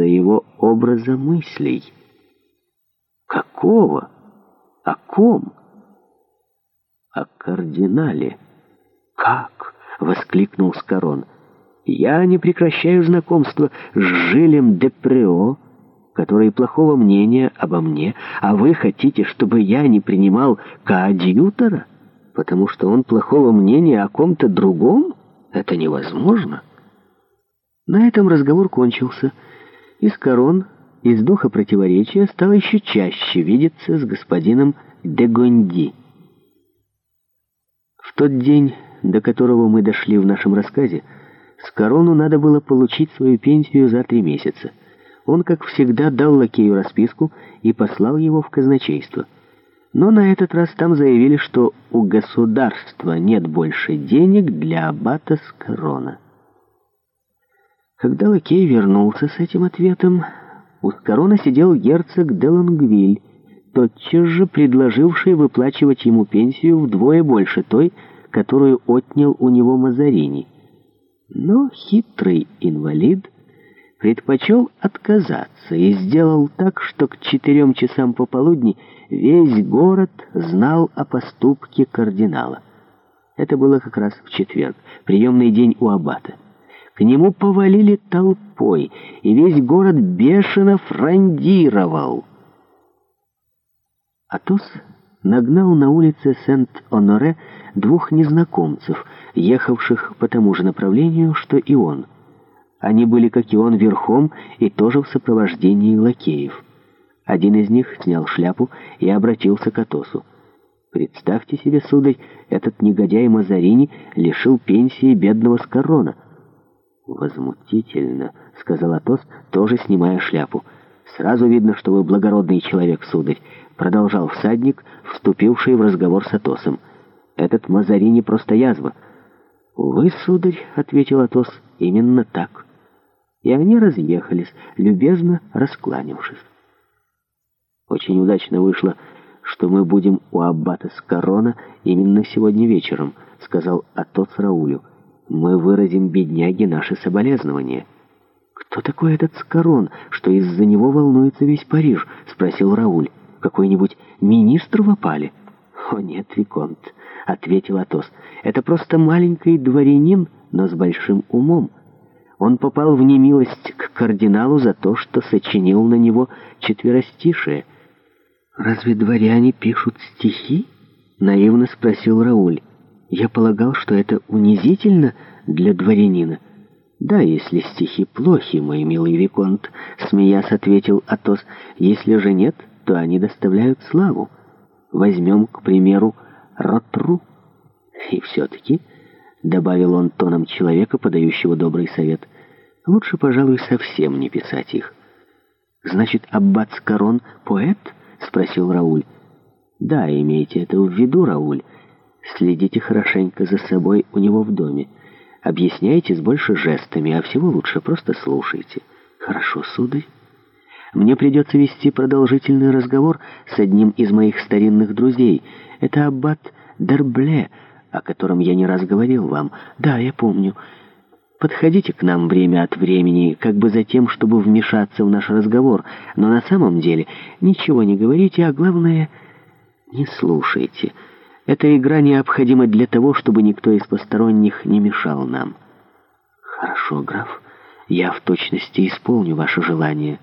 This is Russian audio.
за его образа мыслей. Какого? О ком? О кардинале. Как? Воскликнул Скорон. Я не прекращаю знакомство с Жилем де Прео, который плохого мнения обо мне, а вы хотите, чтобы я не принимал коадьютора, потому что он плохого мнения о ком-то другом? Это невозможно. На этом разговор кончился, из корон, из духа противоречия, стал еще чаще видеться с господином Дегонди. В тот день, до которого мы дошли в нашем рассказе, с корону надо было получить свою пенсию за три месяца. Он, как всегда, дал лакею расписку и послал его в казначейство. Но на этот раз там заявили, что у государства нет больше денег для аббата с корона. Когда лакей вернулся с этим ответом, у сторона сидел герцог Делангвиль, тотчас же предложивший выплачивать ему пенсию вдвое больше той, которую отнял у него Мазарини. Но хитрый инвалид предпочел отказаться и сделал так, что к четырем часам пополудни весь город знал о поступке кардинала. Это было как раз в четверг, приемный день у аббата. К нему повалили толпой, и весь город бешено фрондировал. Атос нагнал на улице Сент-Оноре двух незнакомцев, ехавших по тому же направлению, что и он. Они были, как и он, верхом и тоже в сопровождении лакеев. Один из них снял шляпу и обратился к Атосу. «Представьте себе, сударь, этот негодяй Мазарини лишил пенсии бедного Скорона». «Возмутительно», — сказал Атос, тоже снимая шляпу. «Сразу видно, что вы благородный человек, сударь», — продолжал всадник, вступивший в разговор с Атосом. «Этот Мазарини просто язва». «Увы, сударь», — ответил Атос, — «именно так». И они разъехались, любезно раскланившись. «Очень удачно вышло, что мы будем у аббата с Скорона именно сегодня вечером», — сказал Атос Раулю мы выразим бедняге наши соболезнования. «Кто такой этот Скорон, что из-за него волнуется весь Париж?» — спросил Рауль. «Какой-нибудь министр в опале?» «О нет, Виконт», — ответил Атос. «Это просто маленький дворянин, но с большим умом. Он попал в немилость к кардиналу за то, что сочинил на него четверостишие». «Разве дворяне пишут стихи?» — наивно спросил Рауль. Я полагал, что это унизительно для дворянина. «Да, если стихи плохи, мой милый Виконт», — смеясь ответил Атос. «Если же нет, то они доставляют славу. Возьмем, к примеру, Ротру». «И все-таки», — добавил он тоном человека, подающего добрый совет, — «лучше, пожалуй, совсем не писать их». «Значит, Аббат Скарон — поэт?» — спросил Рауль. «Да, имейте это в виду, Рауль». Следите хорошенько за собой у него в доме. Объясняйтесь больше жестами, а всего лучше просто слушайте. Хорошо, сударь. Мне придется вести продолжительный разговор с одним из моих старинных друзей. Это аббат Дербле, о котором я не раз говорил вам. Да, я помню. Подходите к нам время от времени, как бы за тем, чтобы вмешаться в наш разговор, но на самом деле ничего не говорите, а главное — не слушайте». Эта игра необходима для того, чтобы никто из посторонних не мешал нам. Хорошо, граф, я в точности исполню ваше желание.